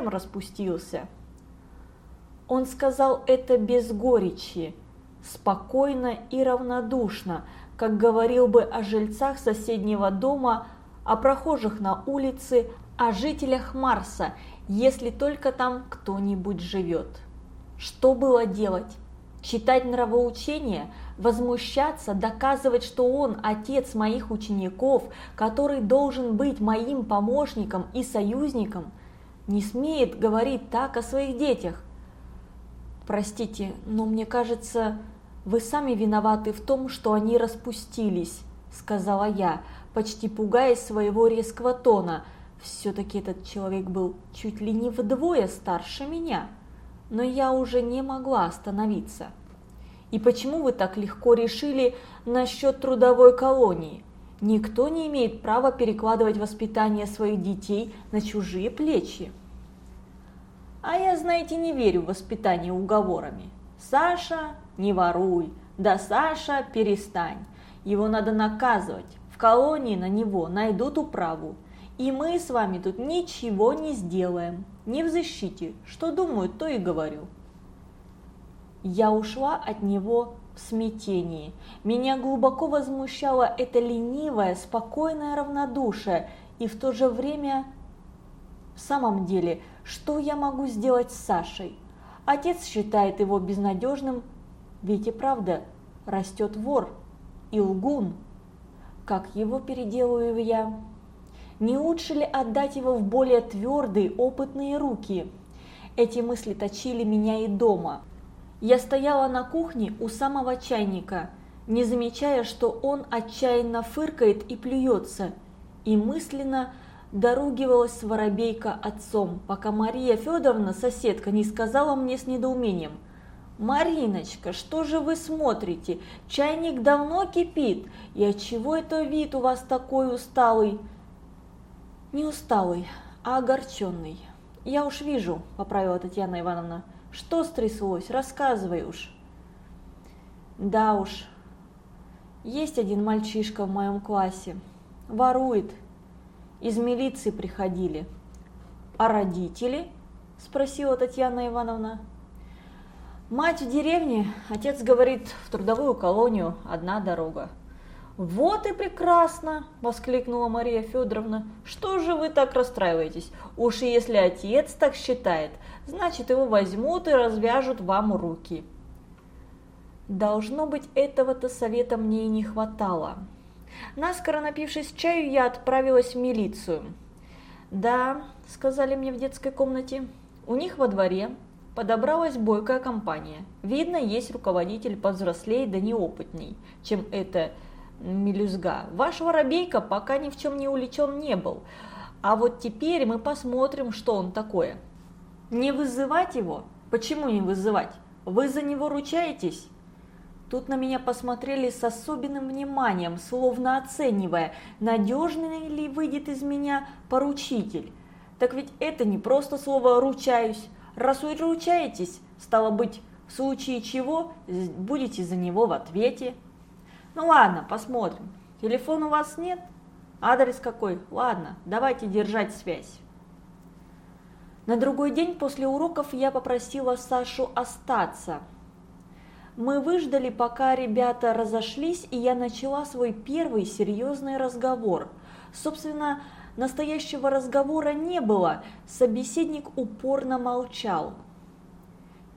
совсем распустился. Он сказал это без горечи, спокойно и равнодушно, как говорил бы о жильцах соседнего дома, о прохожих на улице, о жителях Марса, если только там кто-нибудь живет. Что было делать? Читать нравоучения, возмущаться, доказывать, что он отец моих учеников, который должен быть моим помощником и союзником, не смеет говорить так о своих детях. Простите, но мне кажется, вы сами виноваты в том, что они распустились, сказала я, почти пугаясь своего резкого тона. Все-таки этот человек был чуть ли не вдвое старше меня но я уже не могла остановиться. И почему вы так легко решили насчет трудовой колонии? Никто не имеет права перекладывать воспитание своих детей на чужие плечи. А я, знаете, не верю в воспитание уговорами. Саша, не воруй, да Саша, перестань. Его надо наказывать. В колонии на него найдут управу. И мы с вами тут ничего не сделаем. Не в защите. Что думаю, то и говорю. Я ушла от него в смятении. Меня глубоко возмущало это ленивое, спокойное равнодушие и в то же время... В самом деле, что я могу сделать с Сашей? Отец считает его безнадежным, ведь и правда растет вор и лгун. Как его переделаю я? Не лучше ли отдать его в более твердые, опытные руки? Эти мысли точили меня и дома. Я стояла на кухне у самого чайника, не замечая, что он отчаянно фыркает и плюется, и мысленно доругивалась воробейка отцом, пока Мария Федоровна, соседка, не сказала мне с недоумением. «Мариночка, что же вы смотрите? Чайник давно кипит, и отчего это вид у вас такой усталый?» Не усталый, а огорченный. Я уж вижу, поправила Татьяна Ивановна. Что стряслось? Рассказывай уж. Да уж. Есть один мальчишка в моем классе. Ворует. Из милиции приходили. А родители? Спросила Татьяна Ивановна. Мать в деревне, отец говорит, в трудовую колонию одна дорога. «Вот и прекрасно!» – воскликнула Мария Федоровна. «Что же вы так расстраиваетесь? Уж если отец так считает, значит его возьмут и развяжут вам руки». Должно быть, этого-то совета мне и не хватало. Наскоро напившись чаю, я отправилась в милицию. «Да», – сказали мне в детской комнате, – «у них во дворе подобралась бойкая компания. Видно, есть руководитель повзрослее да неопытней, чем это мелюзга. Ваш воробейка пока ни в чем не уличен не был. А вот теперь мы посмотрим, что он такое. Не вызывать его? Почему не вызывать? Вы за него ручаетесь? Тут на меня посмотрели с особенным вниманием, словно оценивая, надежный ли выйдет из меня поручитель. Так ведь это не просто слово «ручаюсь». Раз вы ручаетесь, стало быть, в случае чего будете за него в ответе. Ну ладно, посмотрим. Телефон у вас нет? Адрес какой? Ладно, давайте держать связь. На другой день после уроков я попросила Сашу остаться. Мы выждали, пока ребята разошлись, и я начала свой первый серьезный разговор. Собственно, настоящего разговора не было, собеседник упорно молчал.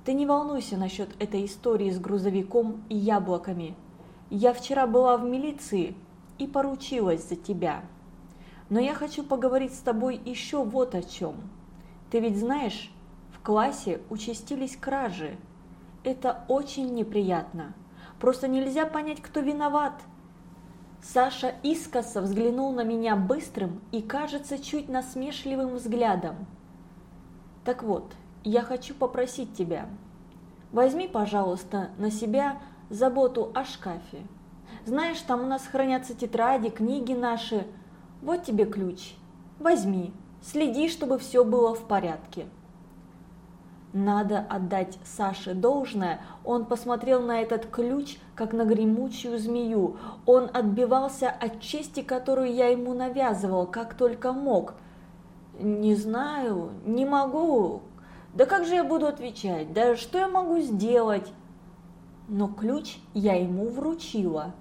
Ты не волнуйся насчет этой истории с грузовиком и яблоками. Я вчера была в милиции и поручилась за тебя. Но я хочу поговорить с тобой еще вот о чем. Ты ведь знаешь, в классе участились кражи. Это очень неприятно. Просто нельзя понять, кто виноват. Саша искоса взглянул на меня быстрым и, кажется, чуть насмешливым взглядом. Так вот, я хочу попросить тебя. Возьми, пожалуйста, на себя заботу о шкафе. Знаешь, там у нас хранятся тетради, книги наши. Вот тебе ключ. Возьми. Следи, чтобы все было в порядке. Надо отдать Саше должное, он посмотрел на этот ключ, как на гремучую змею. Он отбивался от чести, которую я ему навязывал, как только мог. Не знаю, не могу. Да как же я буду отвечать? Да что я могу сделать? Но ключ я ему вручила.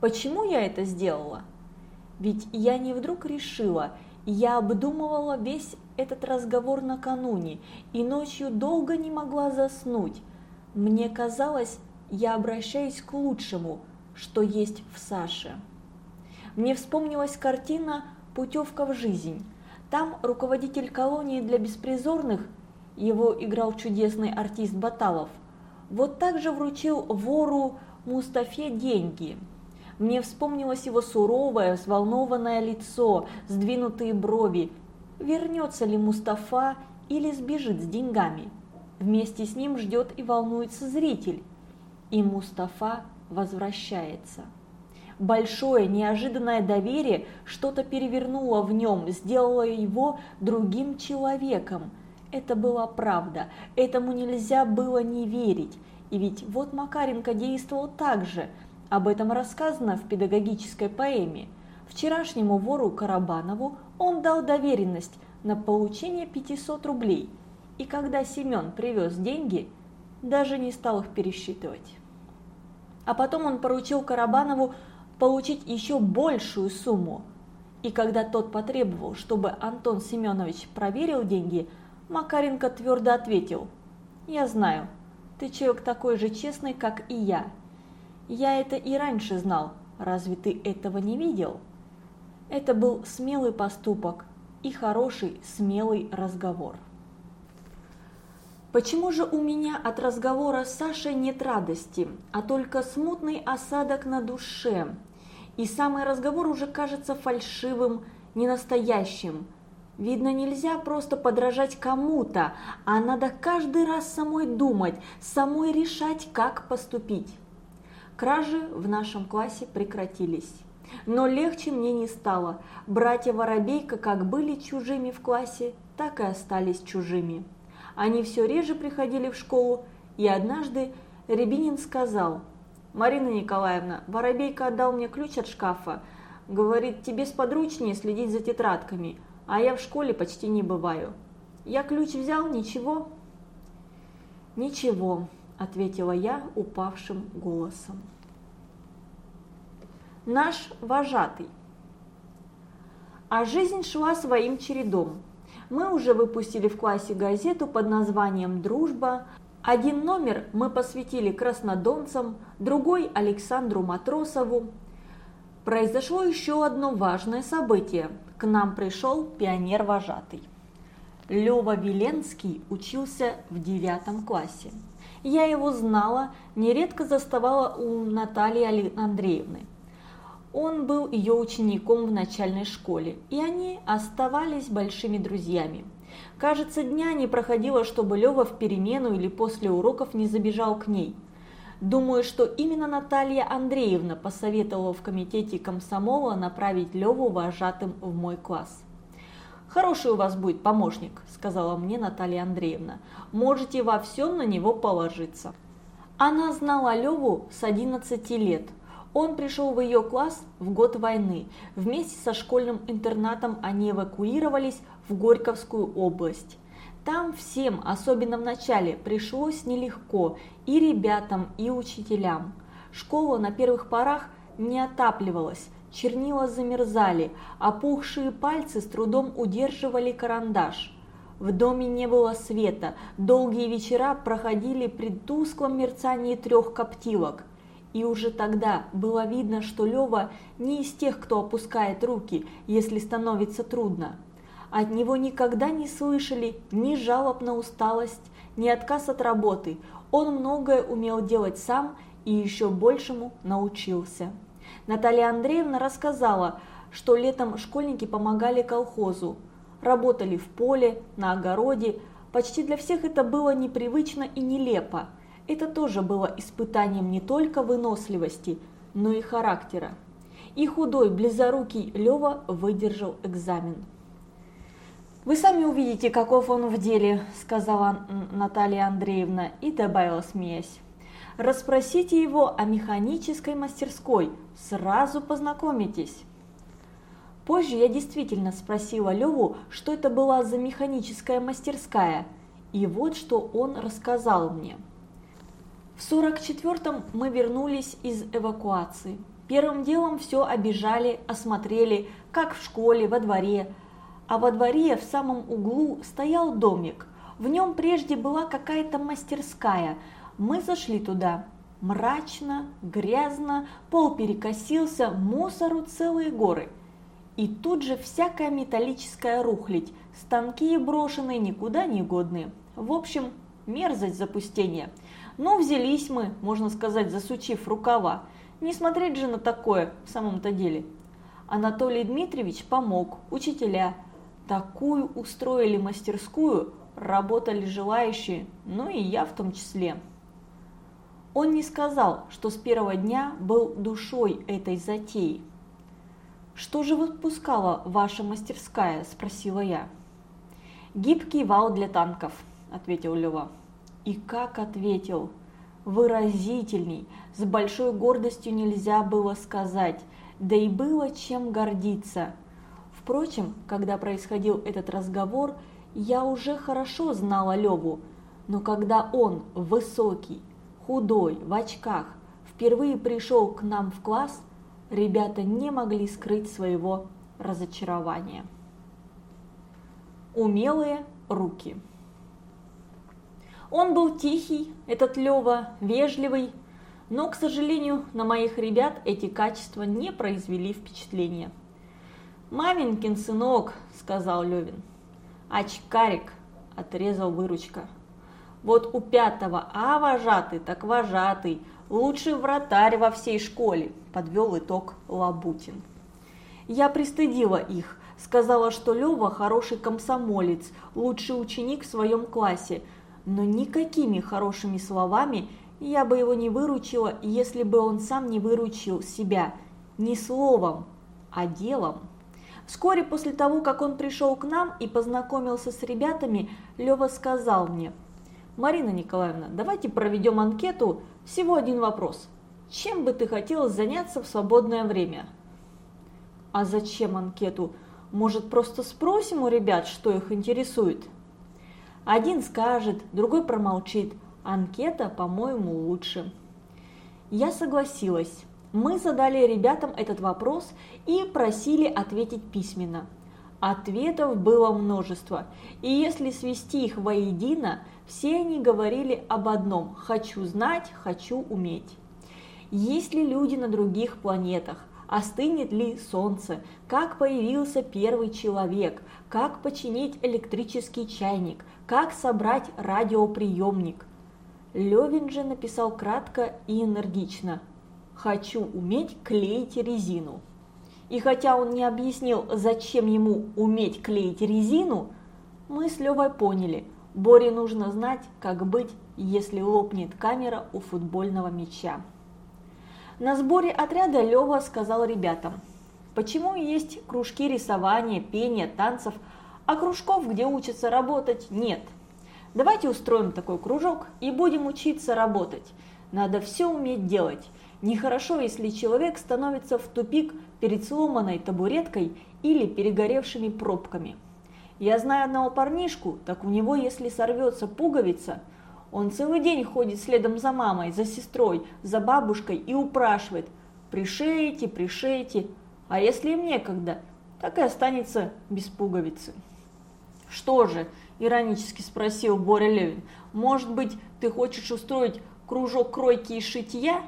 Почему я это сделала? Ведь я не вдруг решила, я обдумывала весь этот разговор накануне и ночью долго не могла заснуть. Мне казалось, я обращаюсь к лучшему, что есть в Саше. Мне вспомнилась картина «Путевка в жизнь». Там руководитель колонии для беспризорных, его играл чудесный артист Баталов, вот так же вручил вору Мустафе деньги. Мне вспомнилось его суровое, взволнованное лицо, сдвинутые брови. Вернется ли Мустафа или сбежит с деньгами? Вместе с ним ждет и волнуется зритель. И Мустафа возвращается. Большое неожиданное доверие что-то перевернуло в нем, сделало его другим человеком. Это была правда, этому нельзя было не верить. И ведь вот Макаренко действовал так же. Об этом рассказано в педагогической поэме. Вчерашнему вору Карабанову он дал доверенность на получение 500 рублей. И когда Семен привез деньги, даже не стал их пересчитывать. А потом он поручил Карабанову получить еще большую сумму. И когда тот потребовал, чтобы Антон Семенович проверил деньги, Макаренко твердо ответил, «Я знаю, ты человек такой же честный, как и я. Я это и раньше знал, разве ты этого не видел?» Это был смелый поступок и хороший смелый разговор. Почему же у меня от разговора с Сашей нет радости, а только смутный осадок на душе? И самый разговор уже кажется фальшивым, ненастоящим. Видно, нельзя просто подражать кому-то, а надо каждый раз самой думать, самой решать, как поступить. Кражи в нашем классе прекратились. Но легче мне не стало. Братья Воробейка как были чужими в классе, так и остались чужими. Они все реже приходили в школу, и однажды Рябинин сказал, «Марина Николаевна, Воробейка отдал мне ключ от шкафа. Говорит, тебе сподручнее следить за тетрадками, а я в школе почти не бываю. Я ключ взял, ничего?» «Ничего», – ответила я упавшим голосом. Наш вожатый. А жизнь шла своим чередом. Мы уже выпустили в классе газету под названием «Дружба». Один номер мы посвятили краснодонцам, другой – Александру Матросову. Произошло еще одно важное событие. К нам пришел пионер-вожатый. Лева Веленский учился в девятом классе. Я его знала, нередко заставала у Натальи Андреевны. Он был ее учеником в начальной школе, и они оставались большими друзьями. Кажется, дня не проходило, чтобы Лева в перемену или после уроков не забежал к ней. Думаю, что именно Наталья Андреевна посоветовала в комитете комсомола направить Леву вожатым в мой класс. «Хороший у вас будет помощник», – сказала мне Наталья Андреевна. «Можете во всем на него положиться». Она знала Леву с 11 лет – он пришел в ее класс в год войны. Вместе со школьным интернатом они эвакуировались в Горьковскую область. Там всем, особенно в начале, пришлось нелегко и ребятам, и учителям. Школа на первых порах не отапливалась, чернила замерзали, опухшие пальцы с трудом удерживали карандаш. В доме не было света, долгие вечера проходили при тусклом мерцании трех коптилок. И уже тогда было видно, что Лева не из тех, кто опускает руки, если становится трудно. От него никогда не слышали ни жалоб на усталость, ни отказ от работы. Он многое умел делать сам и еще большему научился. Наталья Андреевна рассказала, что летом школьники помогали колхозу, работали в поле, на огороде. Почти для всех это было непривычно и нелепо. Это тоже было испытанием не только выносливости, но и характера. И худой, близорукий Лева выдержал экзамен. «Вы сами увидите, каков он в деле», – сказала Наталья Андреевна и добавила, смеясь. «Расспросите его о механической мастерской, сразу познакомитесь». Позже я действительно спросила Леву, что это была за механическая мастерская, и вот что он рассказал мне. В 44-м мы вернулись из эвакуации. Первым делом все обижали, осмотрели, как в школе, во дворе. А во дворе в самом углу стоял домик. В нем прежде была какая-то мастерская. Мы зашли туда. Мрачно, грязно, пол перекосился, мусору целые горы. И тут же всякая металлическая рухлядь, станки брошенные, никуда не годные. В общем, мерзость запустения. Но взялись мы, можно сказать, засучив рукава. Не смотреть же на такое в самом-то деле. Анатолий Дмитриевич помог, учителя. Такую устроили мастерскую, работали желающие, ну и я в том числе. Он не сказал, что с первого дня был душой этой затеи. «Что же выпускала ваша мастерская?» – спросила я. «Гибкий вал для танков», – ответил Лева. И как ответил? Выразительней, с большой гордостью нельзя было сказать, да и было чем гордиться. Впрочем, когда происходил этот разговор, я уже хорошо знала Леву, но когда он, высокий, худой, в очках, впервые пришел к нам в класс, ребята не могли скрыть своего разочарования. Умелые руки. Он был тихий, этот Лева, вежливый, но, к сожалению, на моих ребят эти качества не произвели впечатления. «Маменькин сынок», – сказал Левин. «Очкарик», – отрезал выручка. «Вот у пятого А вожатый, так вожатый, лучший вратарь во всей школе», – подвел итог Лабутин. Я пристыдила их, сказала, что Лева хороший комсомолец, лучший ученик в своем классе – но никакими хорошими словами я бы его не выручила, если бы он сам не выручил себя не словом, а делом. Вскоре после того, как он пришел к нам и познакомился с ребятами, Лева сказал мне, «Марина Николаевна, давайте проведем анкету, всего один вопрос. Чем бы ты хотела заняться в свободное время?» «А зачем анкету? Может, просто спросим у ребят, что их интересует?» Один скажет, другой промолчит. Анкета, по-моему, лучше. Я согласилась. Мы задали ребятам этот вопрос и просили ответить письменно. Ответов было множество, и если свести их воедино, все они говорили об одном – «хочу знать, хочу уметь». Есть ли люди на других планетах? Остынет ли солнце? Как появился первый человек? Как починить электрический чайник? как собрать радиоприемник. Левин же написал кратко и энергично «Хочу уметь клеить резину». И хотя он не объяснил, зачем ему уметь клеить резину, мы с Левой поняли, Боре нужно знать, как быть, если лопнет камера у футбольного мяча. На сборе отряда Лева сказал ребятам, почему есть кружки рисования, пения, танцев – а кружков, где учатся работать, нет. Давайте устроим такой кружок и будем учиться работать. Надо все уметь делать. Нехорошо, если человек становится в тупик перед сломанной табуреткой или перегоревшими пробками. Я знаю одного парнишку, так у него, если сорвется пуговица, он целый день ходит следом за мамой, за сестрой, за бабушкой и упрашивает «пришейте, пришейте», а если им некогда, так и останется без пуговицы. «Что же?» – иронически спросил Боря Левин. «Может быть, ты хочешь устроить кружок кройки и шитья?»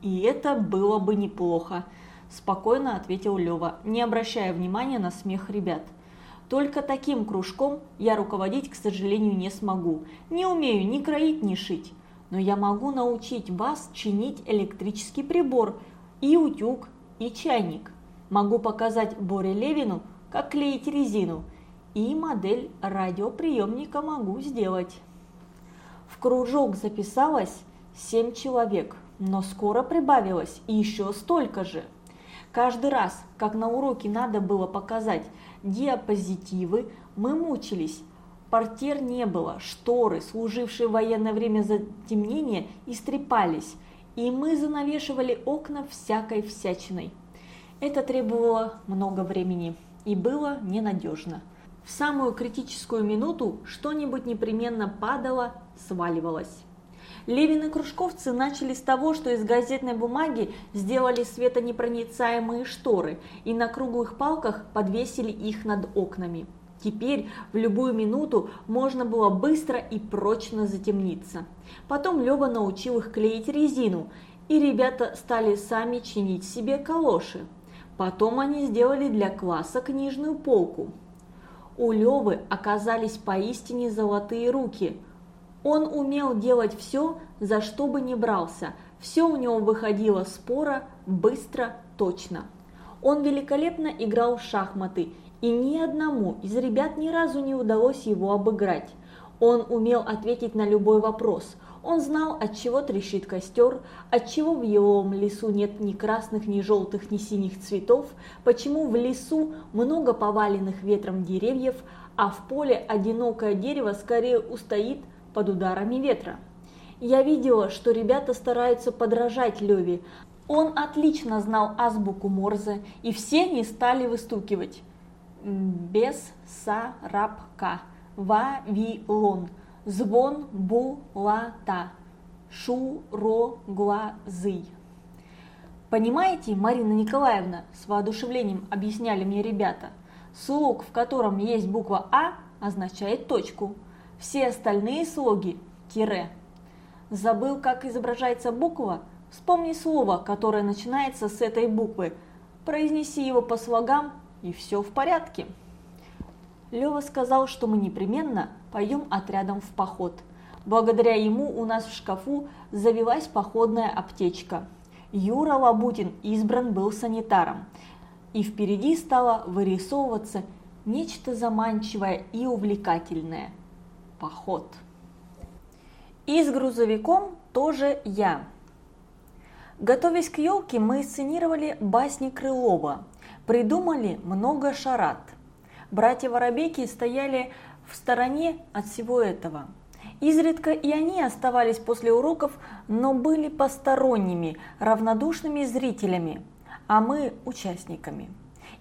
«И это было бы неплохо», – спокойно ответил Лева, не обращая внимания на смех ребят. «Только таким кружком я руководить, к сожалению, не смогу. Не умею ни кроить, ни шить. Но я могу научить вас чинить электрический прибор, и утюг, и чайник. Могу показать Боре Левину, как клеить резину – и модель радиоприемника могу сделать. В кружок записалось 7 человек, но скоро прибавилось еще столько же. Каждый раз, как на уроке надо было показать диапозитивы, мы мучились. Портер не было, шторы, служившие в военное время затемнения, истрепались, и мы занавешивали окна всякой всячиной. Это требовало много времени и было ненадежно. В самую критическую минуту что-нибудь непременно падало, сваливалось. Левин и кружковцы начали с того, что из газетной бумаги сделали светонепроницаемые шторы и на круглых палках подвесили их над окнами. Теперь в любую минуту можно было быстро и прочно затемниться. Потом Лева научил их клеить резину, и ребята стали сами чинить себе калоши. Потом они сделали для класса книжную полку. У Левы оказались поистине золотые руки. Он умел делать все, за что бы ни брался. Все у него выходило споро, быстро, точно. Он великолепно играл в шахматы, и ни одному из ребят ни разу не удалось его обыграть. Он умел ответить на любой вопрос. Он знал, от чего трещит костер, от чего в еловом лесу нет ни красных, ни желтых, ни синих цветов, почему в лесу много поваленных ветром деревьев, а в поле одинокое дерево скорее устоит под ударами ветра. Я видела, что ребята стараются подражать Леве. Он отлично знал азбуку Морзе, и все не стали выстукивать. Без сарапка, вавилон – звон булата, шуроглазый. Понимаете, Марина Николаевна, с воодушевлением объясняли мне ребята, слог, в котором есть буква А, означает точку. Все остальные слоги – тире. Забыл, как изображается буква? Вспомни слово, которое начинается с этой буквы. Произнеси его по слогам, и все в порядке. Лева сказал, что мы непременно пойдем отрядом в поход. Благодаря ему у нас в шкафу завелась походная аптечка. Юра Лабутин избран был санитаром, и впереди стало вырисовываться нечто заманчивое и увлекательное – поход. И с грузовиком тоже я. Готовясь к елке, мы сценировали басни Крылова, придумали много шарат. Братья Воробейки стояли в стороне от всего этого. Изредка и они оставались после уроков, но были посторонними, равнодушными зрителями, а мы – участниками.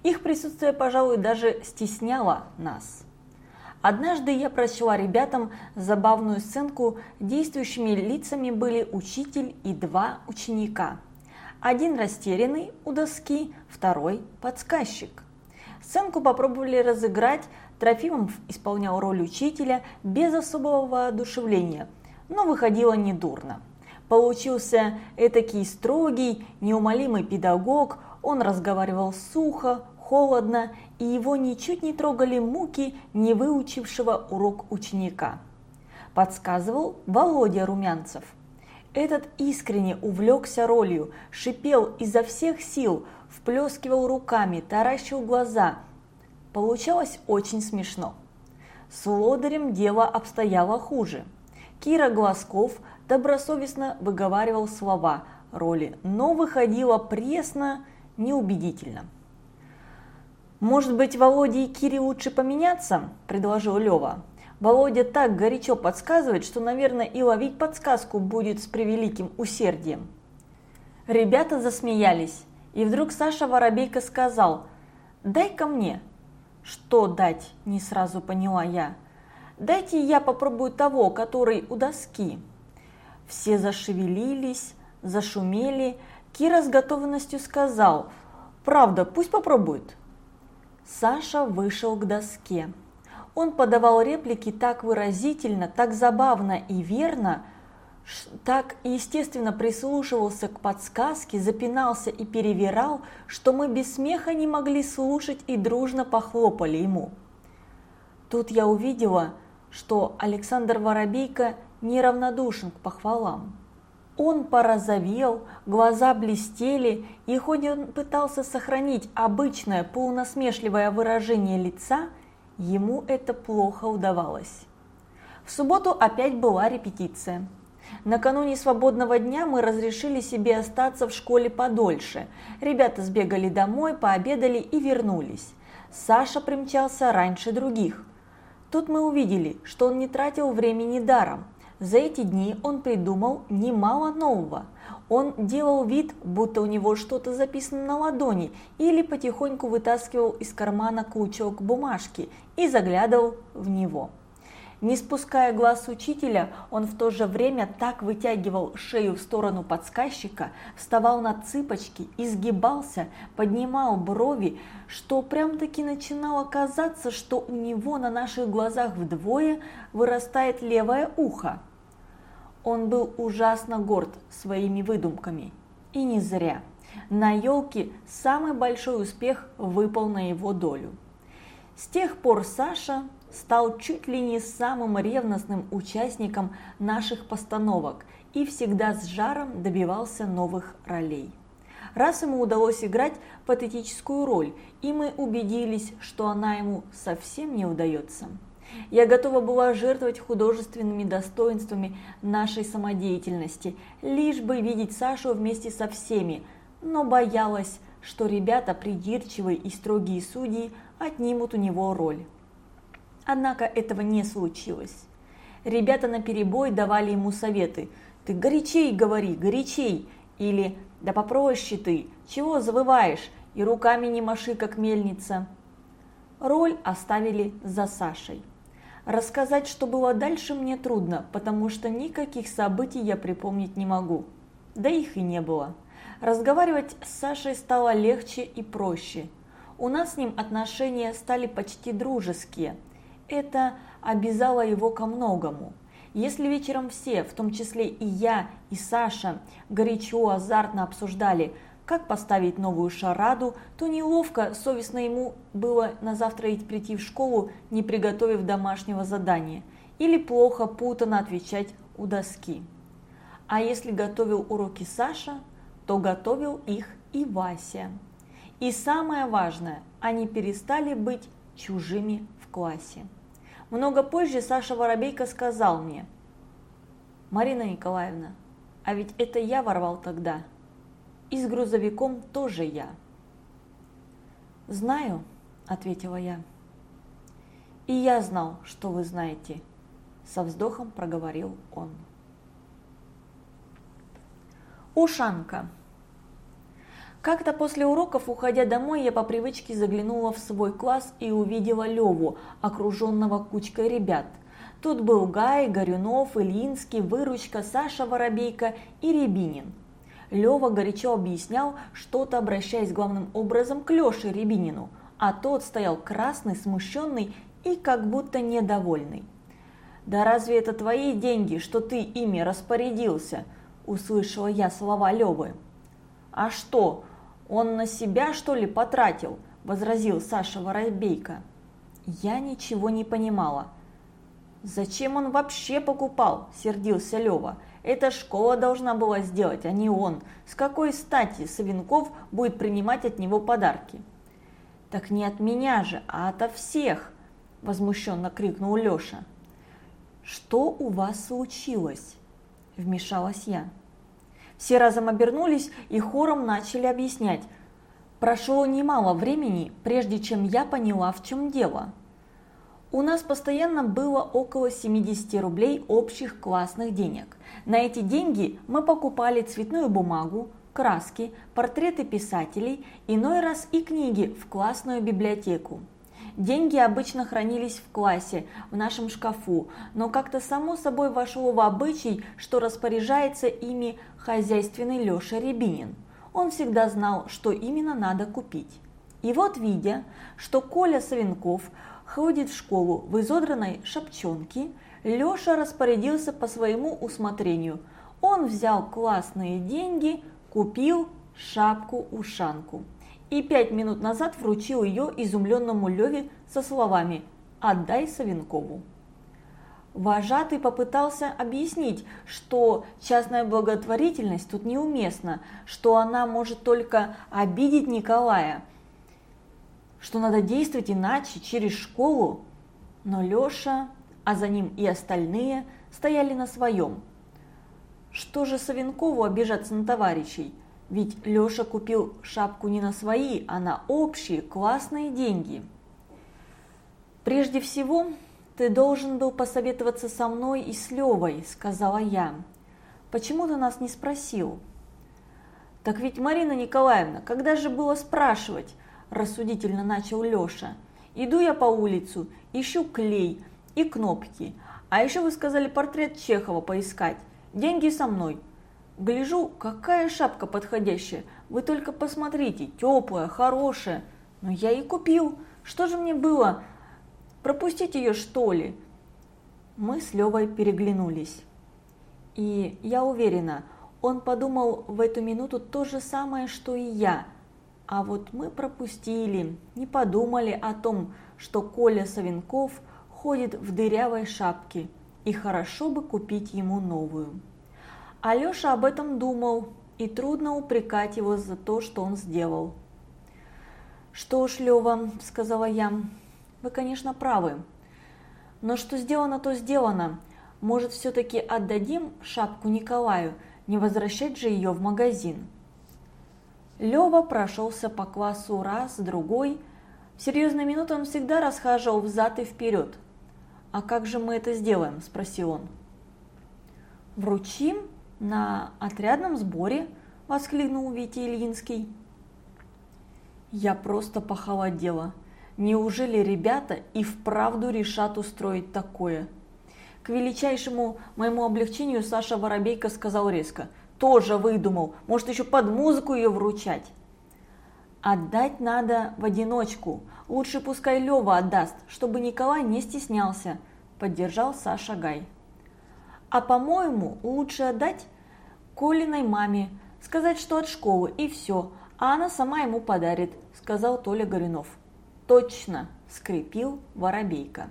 Их присутствие, пожалуй, даже стесняло нас. Однажды я прочла ребятам забавную сценку, действующими лицами были учитель и два ученика. Один растерянный у доски, второй – подсказчик. Сценку попробовали разыграть Трофимов исполнял роль учителя без особого воодушевления, но выходило недурно. Получился этакий строгий, неумолимый педагог, он разговаривал сухо, холодно, и его ничуть не трогали муки не выучившего урок ученика. Подсказывал Володя Румянцев. Этот искренне увлекся ролью, шипел изо всех сил, вплескивал руками, таращил глаза – Получалось очень смешно. С лодырем дело обстояло хуже. Кира Глазков добросовестно выговаривал слова роли, но выходило пресно, неубедительно. «Может быть, Володе и Кире лучше поменяться?» – предложил Лева. Володя так горячо подсказывает, что, наверное, и ловить подсказку будет с превеликим усердием. Ребята засмеялись, и вдруг Саша Воробейко сказал «Дай-ка мне, «Что дать?» – не сразу поняла я. «Дайте я попробую того, который у доски». Все зашевелились, зашумели. Кира с готовностью сказал «Правда, пусть попробует». Саша вышел к доске. Он подавал реплики так выразительно, так забавно и верно, так естественно прислушивался к подсказке, запинался и перевирал, что мы без смеха не могли слушать и дружно похлопали ему. Тут я увидела, что Александр Воробейко неравнодушен к похвалам. Он порозовел, глаза блестели, и хоть он пытался сохранить обычное полунасмешливое выражение лица, ему это плохо удавалось. В субботу опять была репетиция. Накануне свободного дня мы разрешили себе остаться в школе подольше. Ребята сбегали домой, пообедали и вернулись. Саша примчался раньше других. Тут мы увидели, что он не тратил времени даром. За эти дни он придумал немало нового. Он делал вид, будто у него что-то записано на ладони, или потихоньку вытаскивал из кармана клочок бумажки и заглядывал в него. Не спуская глаз учителя, он в то же время так вытягивал шею в сторону подсказчика, вставал на цыпочки, изгибался, поднимал брови, что прям-таки начинало казаться, что у него на наших глазах вдвое вырастает левое ухо. Он был ужасно горд своими выдумками. И не зря. На елке самый большой успех выпал на его долю. С тех пор Саша стал чуть ли не самым ревностным участником наших постановок и всегда с жаром добивался новых ролей. Раз ему удалось играть патетическую роль, и мы убедились, что она ему совсем не удается. Я готова была жертвовать художественными достоинствами нашей самодеятельности, лишь бы видеть Сашу вместе со всеми, но боялась, что ребята придирчивые и строгие судьи отнимут у него роль. Однако этого не случилось. Ребята на перебой давали ему советы. «Ты горячей говори, горячей!» Или «Да попроще ты, чего завываешь? И руками не маши, как мельница!» Роль оставили за Сашей. Рассказать, что было дальше, мне трудно, потому что никаких событий я припомнить не могу. Да их и не было. Разговаривать с Сашей стало легче и проще. У нас с ним отношения стали почти дружеские – это обязало его ко многому. Если вечером все, в том числе и я, и Саша, горячо, азартно обсуждали, как поставить новую шараду, то неловко, совестно ему было на завтра идти прийти в школу, не приготовив домашнего задания, или плохо, путано отвечать у доски. А если готовил уроки Саша, то готовил их и Вася. И самое важное, они перестали быть чужими в классе. Много позже Саша Воробейко сказал мне, «Марина Николаевна, а ведь это я ворвал тогда. И с грузовиком тоже я». «Знаю», – ответила я. «И я знал, что вы знаете», – со вздохом проговорил он. Ушанка. Как-то после уроков, уходя домой, я по привычке заглянула в свой класс и увидела Леву, окруженного кучкой ребят. Тут был Гай, Горюнов, Ильинский, Выручка, Саша Воробейко и Рябинин. Лева горячо объяснял, что-то обращаясь главным образом к Леше Рябинину, а тот стоял красный, смущенный и как будто недовольный. «Да разве это твои деньги, что ты ими распорядился?» – услышала я слова Левы. «А что, «Он на себя, что ли, потратил?» – возразил Саша Воробейко. Я ничего не понимала. «Зачем он вообще покупал?» – сердился Лева. «Это школа должна была сделать, а не он. С какой стати Савинков будет принимать от него подарки?» «Так не от меня же, а ото всех!» – возмущенно крикнул Леша. «Что у вас случилось?» – вмешалась я. Все разом обернулись и хором начали объяснять. Прошло немало времени, прежде чем я поняла, в чем дело. У нас постоянно было около 70 рублей общих классных денег. На эти деньги мы покупали цветную бумагу, краски, портреты писателей, иной раз и книги в классную библиотеку. Деньги обычно хранились в классе, в нашем шкафу, но как-то само собой вошло в обычай, что распоряжается ими хозяйственный Леша Рябинин. Он всегда знал, что именно надо купить. И вот, видя, что Коля Савенков ходит в школу в изодранной шапчонке, Леша распорядился по своему усмотрению. Он взял классные деньги, купил шапку-ушанку и пять минут назад вручил ее изумленному Леве со словами «Отдай Савенкову». Вожатый попытался объяснить, что частная благотворительность тут неуместна, что она может только обидеть Николая, что надо действовать иначе, через школу. Но Леша, а за ним и остальные, стояли на своем. Что же Савенкову обижаться на товарищей? Ведь Леша купил шапку не на свои, а на общие классные деньги. Прежде всего, «Ты должен был посоветоваться со мной и с Левой», – сказала я. «Почему ты нас не спросил?» «Так ведь, Марина Николаевна, когда же было спрашивать?» – рассудительно начал Леша. «Иду я по улицу, ищу клей и кнопки. А еще вы сказали портрет Чехова поискать. Деньги со мной. Гляжу, какая шапка подходящая. Вы только посмотрите, теплая, хорошая. Но я и купил. Что же мне было? Пропустить ее, что ли? Мы с Левой переглянулись. И я уверена, он подумал в эту минуту то же самое, что и я. А вот мы пропустили, не подумали о том, что Коля Савенков – ходит в дырявой шапке, и хорошо бы купить ему новую. Алеша об этом думал, и трудно упрекать его за то, что он сделал. «Что ж, Лева», – сказала я, – «вы, конечно, правы. Но что сделано, то сделано. Может, все-таки отдадим шапку Николаю, не возвращать же ее в магазин?» Лева прошелся по классу раз, другой. В серьезные минуты он всегда расхаживал взад и вперед. «А как же мы это сделаем?» – спросил он. «Вручим на отрядном сборе», – воскликнул Витя Ильинский. Я просто похолодела. Неужели ребята и вправду решат устроить такое? К величайшему моему облегчению Саша Воробейко сказал резко. Тоже выдумал, может еще под музыку ее вручать. Отдать надо в одиночку. Лучше пускай Лева отдаст, чтобы Николай не стеснялся, поддержал Саша Гай. А по-моему, лучше отдать Колиной маме, сказать, что от школы и все, а она сама ему подарит, сказал Толя Горюнов. Точно, скрипил Воробейка.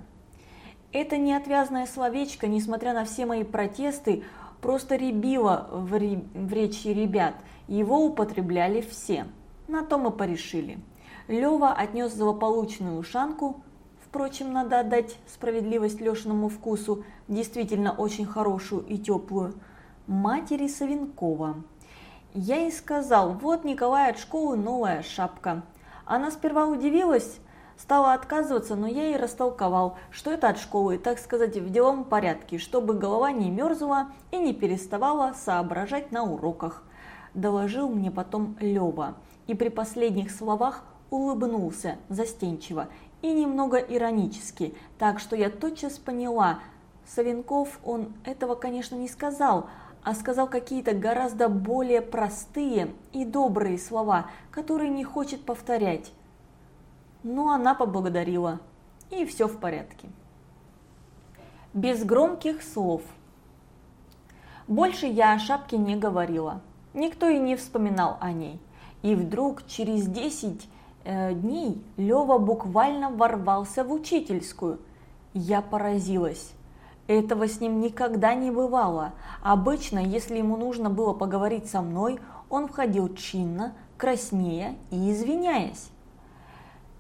Это неотвязное словечко, несмотря на все мои протесты, просто ребило в, ре... в речи ребят, его употребляли все. На то мы порешили. Лева отнес злополучную ушанку, впрочем, надо отдать справедливость Лешиному вкусу, действительно очень хорошую и теплую, матери Савинкова. Я ей сказал, вот Николай от школы новая шапка. Она сперва удивилась, стала отказываться, но я ей растолковал, что это от школы, так сказать, в деловом порядке, чтобы голова не мерзла и не переставала соображать на уроках. Доложил мне потом Лева и при последних словах улыбнулся застенчиво и немного иронически, так что я тотчас поняла, Савенков он этого, конечно, не сказал, а сказал какие-то гораздо более простые и добрые слова, которые не хочет повторять. Но она поблагодарила, и все в порядке. Без громких слов. Больше я о шапке не говорила, никто и не вспоминал о ней. И вдруг через 10 э, дней Лева буквально ворвался в учительскую. Я поразилась. Этого с ним никогда не бывало. Обычно, если ему нужно было поговорить со мной, он входил чинно, краснея и извиняясь.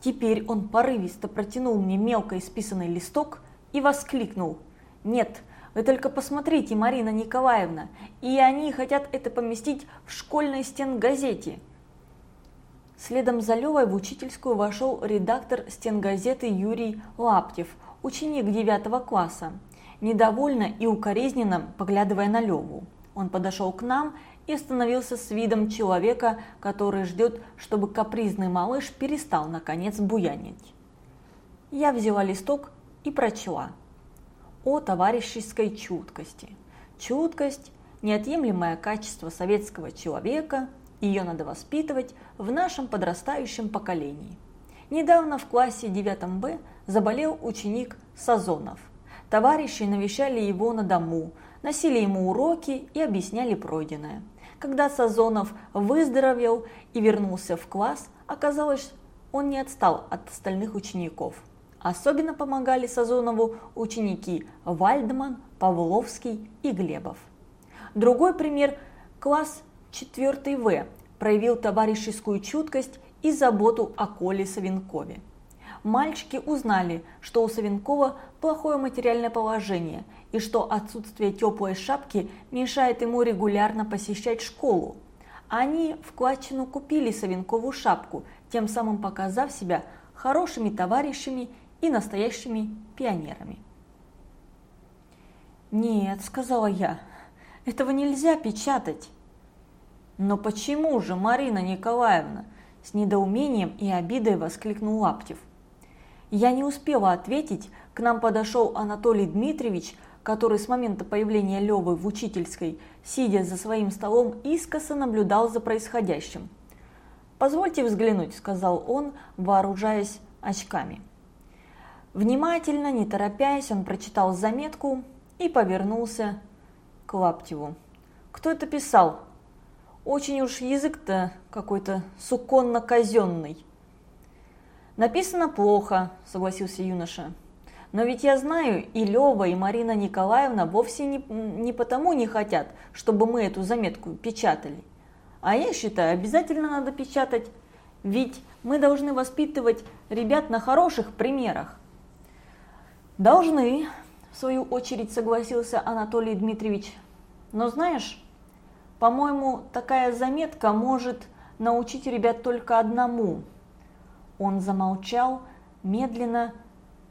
Теперь он порывисто протянул мне мелко исписанный листок и воскликнул. «Нет, вы только посмотрите, Марина Николаевна, и они хотят это поместить в школьной стенгазете». Следом за Левой в учительскую вошел редактор стенгазеты Юрий Лаптев, ученик 9 класса. Недовольно и укоризненно поглядывая на Леву, он подошел к нам и остановился с видом человека, который ждет, чтобы капризный малыш перестал наконец буянить. Я взяла листок и прочла. О товарищеской чуткости. Чуткость – неотъемлемое качество советского человека – ее надо воспитывать в нашем подрастающем поколении. Недавно в классе 9 Б заболел ученик Сазонов. Товарищи навещали его на дому, носили ему уроки и объясняли пройденное. Когда Сазонов выздоровел и вернулся в класс, оказалось, он не отстал от остальных учеников. Особенно помогали Сазонову ученики Вальдман, Павловский и Глебов. Другой пример – класс 4 В проявил товарищескую чуткость и заботу о Коле Савенкове. Мальчики узнали, что у Савенкова плохое материальное положение и что отсутствие теплой шапки мешает ему регулярно посещать школу. Они вкладчину купили Савенкову шапку, тем самым показав себя хорошими товарищами и настоящими пионерами. «Нет», – сказала я, – «этого нельзя печатать». «Но почему же, Марина Николаевна?» – с недоумением и обидой воскликнул Лаптев. Я не успела ответить, к нам подошел Анатолий Дмитриевич, который с момента появления Левы в учительской, сидя за своим столом, искоса наблюдал за происходящим. «Позвольте взглянуть», – сказал он, вооружаясь очками. Внимательно, не торопясь, он прочитал заметку и повернулся к Лаптеву. «Кто это писал? Очень уж язык-то какой-то суконно-казенный». «Написано плохо», – согласился юноша. Но ведь я знаю, и Лева, и Марина Николаевна вовсе не, не потому не хотят, чтобы мы эту заметку печатали. А я считаю, обязательно надо печатать, ведь мы должны воспитывать ребят на хороших примерах. Должны, в свою очередь согласился Анатолий Дмитриевич. Но знаешь, по-моему, такая заметка может научить ребят только одному. Он замолчал, медленно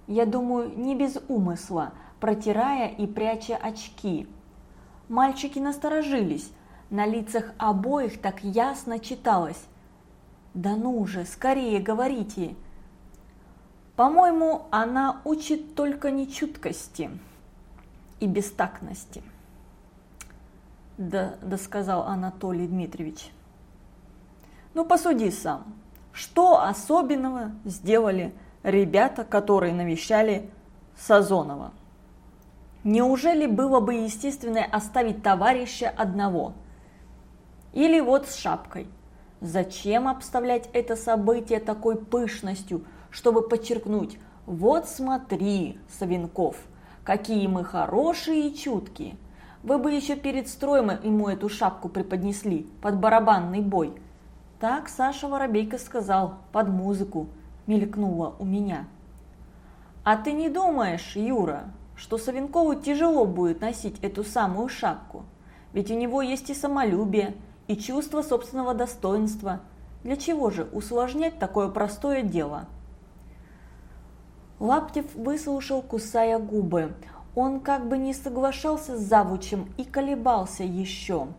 я думаю, не без умысла, протирая и пряча очки. Мальчики насторожились, на лицах обоих так ясно читалось. «Да ну же, скорее говорите!» «По-моему, она учит только нечуткости и бестактности», да, да сказал Анатолий Дмитриевич. «Ну посуди сам, что особенного сделали ребята, которые навещали Сазонова. Неужели было бы естественно оставить товарища одного? Или вот с шапкой. Зачем обставлять это событие такой пышностью, чтобы подчеркнуть «Вот смотри, Савинков, какие мы хорошие и чуткие». Вы бы еще перед строем ему эту шапку преподнесли под барабанный бой. Так Саша Воробейко сказал, под музыку мелькнуло у меня. А ты не думаешь, Юра, что Савинкову тяжело будет носить эту самую шапку? Ведь у него есть и самолюбие, и чувство собственного достоинства. Для чего же усложнять такое простое дело? Лаптев выслушал, кусая губы. Он как бы не соглашался с завучем и колебался еще.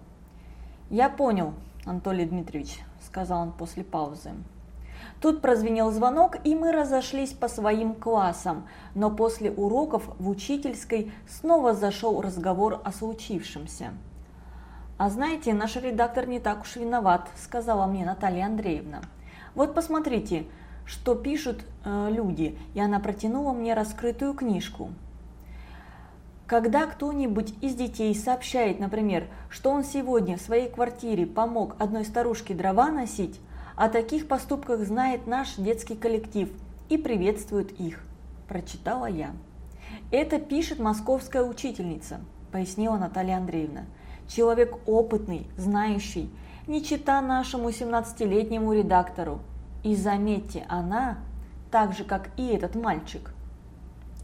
«Я понял, Анатолий Дмитриевич», – сказал он после паузы. Тут прозвенел звонок, и мы разошлись по своим классам, но после уроков в учительской снова зашел разговор о случившемся. «А знаете, наш редактор не так уж виноват», – сказала мне Наталья Андреевна. «Вот посмотрите, что пишут э, люди», и она протянула мне раскрытую книжку. Когда кто-нибудь из детей сообщает, например, что он сегодня в своей квартире помог одной старушке дрова носить, о таких поступках знает наш детский коллектив и приветствует их, прочитала я. Это пишет московская учительница, пояснила Наталья Андреевна. Человек опытный, знающий, не чита нашему 17-летнему редактору. И заметьте, она, так же как и этот мальчик,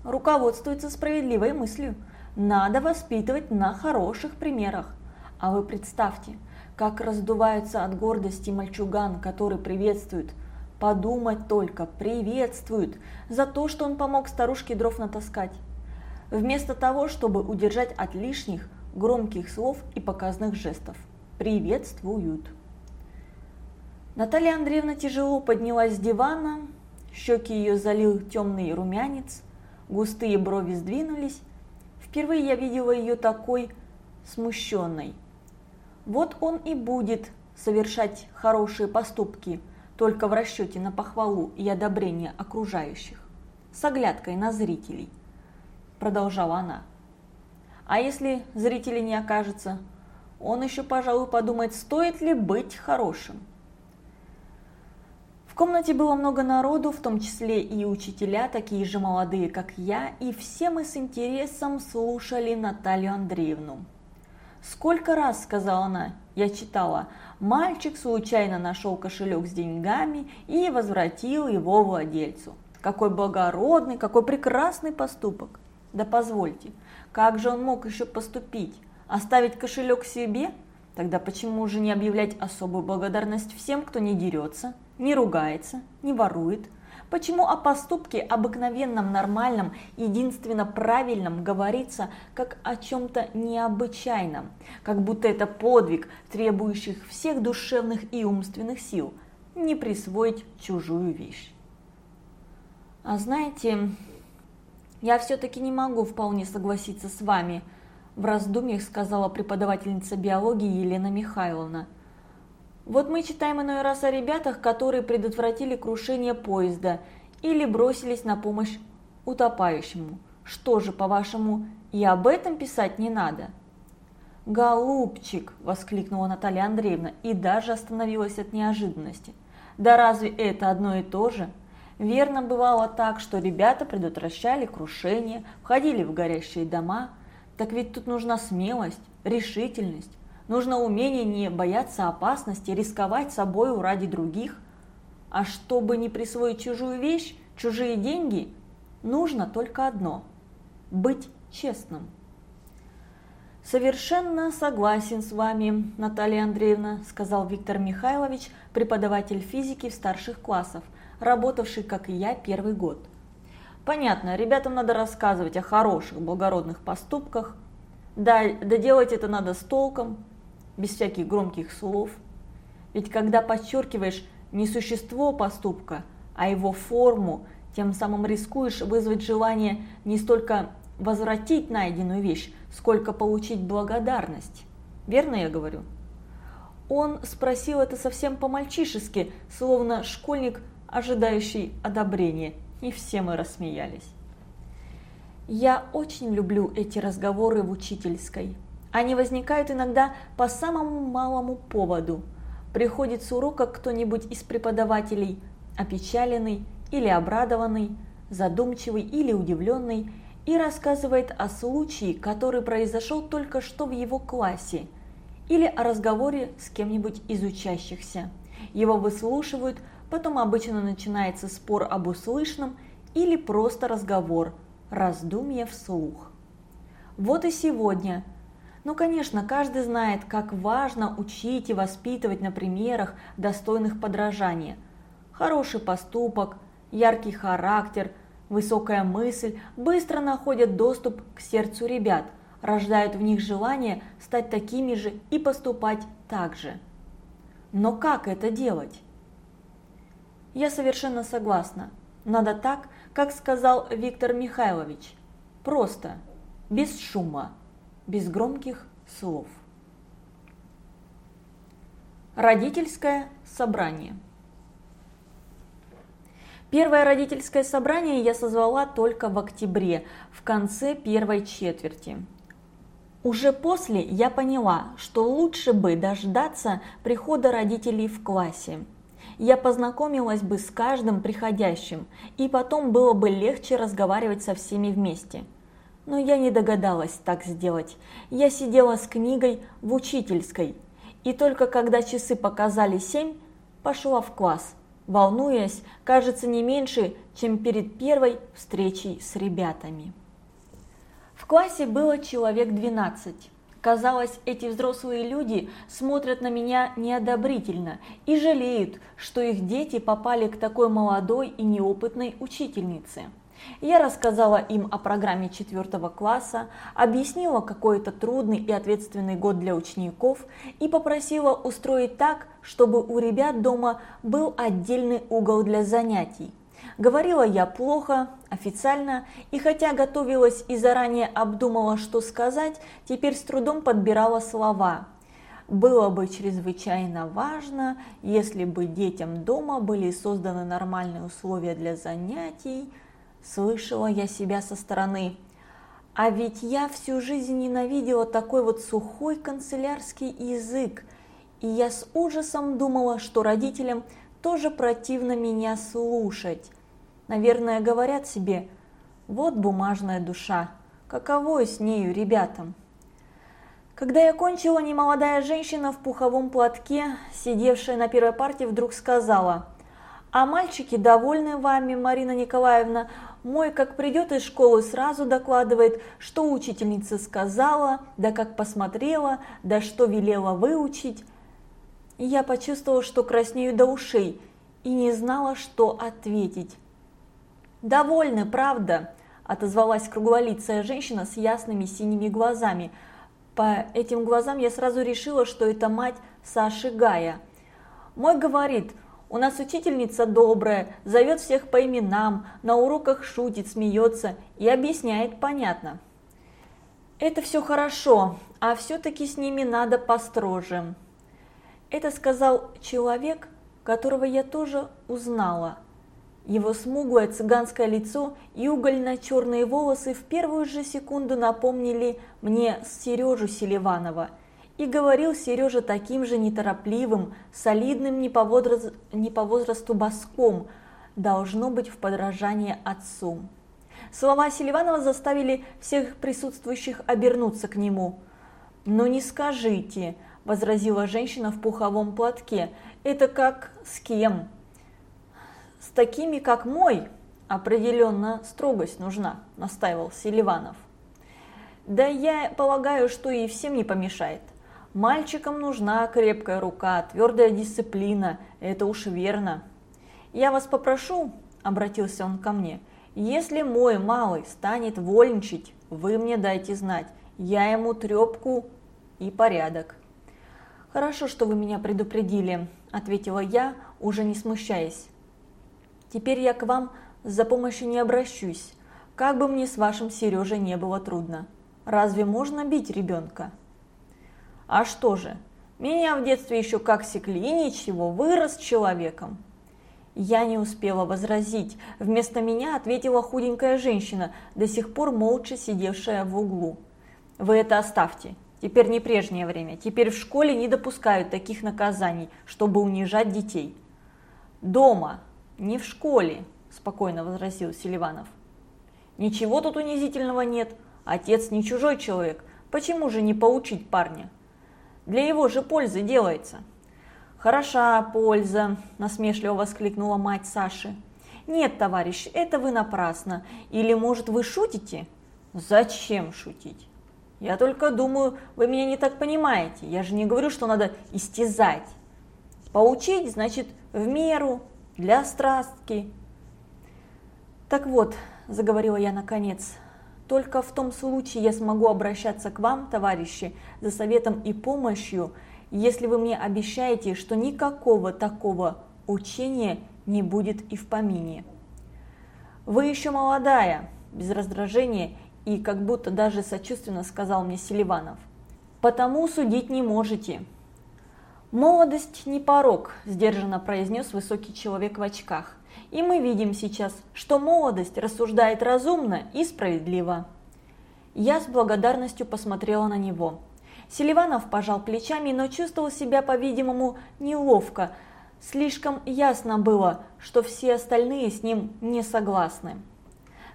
руководствуется справедливой мыслью. Надо воспитывать на хороших примерах. А вы представьте, как раздувается от гордости мальчуган, который приветствует. Подумать только, приветствует за то, что он помог старушке дров натаскать. Вместо того, чтобы удержать от лишних, громких слов и показных жестов. Приветствуют. Наталья Андреевна тяжело поднялась с дивана, щеки ее залил темный румянец, густые брови сдвинулись. Впервые я видела ее такой смущенной. Вот он и будет совершать хорошие поступки, только в расчете на похвалу и одобрение окружающих, с оглядкой на зрителей, продолжала она. А если зрителей не окажется, он еще, пожалуй, подумает, стоит ли быть хорошим. Комнате было много народу, в том числе и учителя, такие же молодые, как я, и все мы с интересом слушали Наталью Андреевну. Сколько раз, сказала она, я читала, мальчик случайно нашел кошелек с деньгами и возвратил его владельцу. Какой благородный, какой прекрасный поступок. Да позвольте, как же он мог еще поступить? Оставить кошелек себе? Тогда почему же не объявлять особую благодарность всем, кто не дерется, не ругается, не ворует? Почему о поступке обыкновенном, нормальном, единственно правильном говорится как о чем-то необычайном, как будто это подвиг, требующий всех душевных и умственных сил, не присвоить чужую вещь? А знаете, я все-таки не могу вполне согласиться с вами, в раздумьях сказала преподавательница биологии Елена Михайловна – вот мы читаем иной раз о ребятах, которые предотвратили крушение поезда или бросились на помощь утопающему. Что же, по-вашему, и об этом писать не надо? «Голубчик!» – воскликнула Наталья Андреевна и даже остановилась от неожиданности. «Да разве это одно и то же?» Верно бывало так, что ребята предотвращали крушение, входили в горящие дома. Так ведь тут нужна смелость, решительность, Нужно умение не бояться опасности, рисковать собою ради других. А чтобы не присвоить чужую вещь, чужие деньги, нужно только одно – быть честным. «Совершенно согласен с вами, Наталья Андреевна», – сказал Виктор Михайлович, преподаватель физики в старших классах, работавший, как и я, первый год. «Понятно, ребятам надо рассказывать о хороших, благородных поступках. Да, да делать это надо с толком, без всяких громких слов. Ведь когда подчеркиваешь не существо поступка, а его форму, тем самым рискуешь вызвать желание не столько возвратить найденную вещь, сколько получить благодарность. Верно я говорю? Он спросил это совсем по-мальчишески, словно школьник, ожидающий одобрения, и все мы рассмеялись. Я очень люблю эти разговоры в учительской. Они возникают иногда по самому малому поводу. Приходит с урока кто-нибудь из преподавателей, опечаленный или обрадованный, задумчивый или удивленный, и рассказывает о случае, который произошел только что в его классе, или о разговоре с кем-нибудь из учащихся. Его выслушивают, потом обычно начинается спор об услышанном или просто разговор, раздумье вслух. Вот и сегодня – ну, конечно, каждый знает, как важно учить и воспитывать на примерах, достойных подражания. Хороший поступок, яркий характер, высокая мысль быстро находят доступ к сердцу ребят, рождают в них желание стать такими же и поступать так же. Но как это делать? Я совершенно согласна. Надо так, как сказал Виктор Михайлович. Просто, без шума без громких слов. Родительское собрание. Первое родительское собрание я созвала только в октябре, в конце первой четверти. Уже после я поняла, что лучше бы дождаться прихода родителей в классе. Я познакомилась бы с каждым приходящим, и потом было бы легче разговаривать со всеми вместе – но я не догадалась так сделать. Я сидела с книгой в учительской, и только когда часы показали семь, пошла в класс, волнуясь, кажется, не меньше, чем перед первой встречей с ребятами. В классе было человек 12. Казалось, эти взрослые люди смотрят на меня неодобрительно и жалеют, что их дети попали к такой молодой и неопытной учительнице. Я рассказала им о программе четвертого класса, объяснила, какой это трудный и ответственный год для учеников и попросила устроить так, чтобы у ребят дома был отдельный угол для занятий. Говорила я плохо, официально, и хотя готовилась и заранее обдумала, что сказать, теперь с трудом подбирала слова. Было бы чрезвычайно важно, если бы детям дома были созданы нормальные условия для занятий, Слышала я себя со стороны. А ведь я всю жизнь ненавидела такой вот сухой канцелярский язык, и я с ужасом думала, что родителям тоже противно меня слушать. Наверное, говорят себе, вот бумажная душа, каково с нею ребятам. Когда я кончила, немолодая женщина в пуховом платке, сидевшая на первой партии, вдруг сказала, «А мальчики довольны вами, Марина Николаевна, мой, как придет из школы, сразу докладывает, что учительница сказала, да как посмотрела, да что велела выучить. я почувствовала, что краснею до ушей и не знала, что ответить. «Довольны, правда?» – отозвалась круглолицая женщина с ясными синими глазами. По этим глазам я сразу решила, что это мать Саши Гая. Мой говорит, у нас учительница добрая, зовет всех по именам, на уроках шутит, смеется и объясняет понятно. Это все хорошо, а все-таки с ними надо построже. Это сказал человек, которого я тоже узнала. Его смуглое цыганское лицо и угольно-черные волосы в первую же секунду напомнили мне Сережу Селиванова. И говорил Сережа таким же неторопливым, солидным не по, возрасту, не по возрасту боском, должно быть в подражание отцу. Слова Селиванова заставили всех присутствующих обернуться к нему. «Ну не скажите», – возразила женщина в пуховом платке, – «это как с кем?» «С такими, как мой, определенно строгость нужна», – настаивал Селиванов. «Да я полагаю, что и всем не помешает. Мальчикам нужна крепкая рука, твердая дисциплина, это уж верно. Я вас попрошу, – обратился он ко мне, – если мой малый станет вольничать, вы мне дайте знать, я ему трепку и порядок». «Хорошо, что вы меня предупредили», – ответила я, уже не смущаясь. Теперь я к вам за помощью не обращусь, как бы мне с вашим Сережей не было трудно. Разве можно бить ребенка? А что же, меня в детстве еще как секли, и ничего, вырос человеком. Я не успела возразить. Вместо меня ответила худенькая женщина, до сих пор молча сидевшая в углу. Вы это оставьте. Теперь не прежнее время. Теперь в школе не допускают таких наказаний, чтобы унижать детей. Дома «Не в школе», – спокойно возразил Селиванов. «Ничего тут унизительного нет. Отец не чужой человек. Почему же не поучить парня? Для его же пользы делается». «Хороша польза», – насмешливо воскликнула мать Саши. «Нет, товарищ, это вы напрасно. Или, может, вы шутите?» «Зачем шутить?» «Я только думаю, вы меня не так понимаете. Я же не говорю, что надо истязать. Поучить, значит, в меру, для страстки. Так вот, заговорила я наконец, только в том случае я смогу обращаться к вам, товарищи, за советом и помощью, если вы мне обещаете, что никакого такого учения не будет и в помине. Вы еще молодая, без раздражения и как будто даже сочувственно сказал мне Селиванов. Потому судить не можете. «Молодость не порог», – сдержанно произнес высокий человек в очках. «И мы видим сейчас, что молодость рассуждает разумно и справедливо». Я с благодарностью посмотрела на него. Селиванов пожал плечами, но чувствовал себя, по-видимому, неловко. Слишком ясно было, что все остальные с ним не согласны.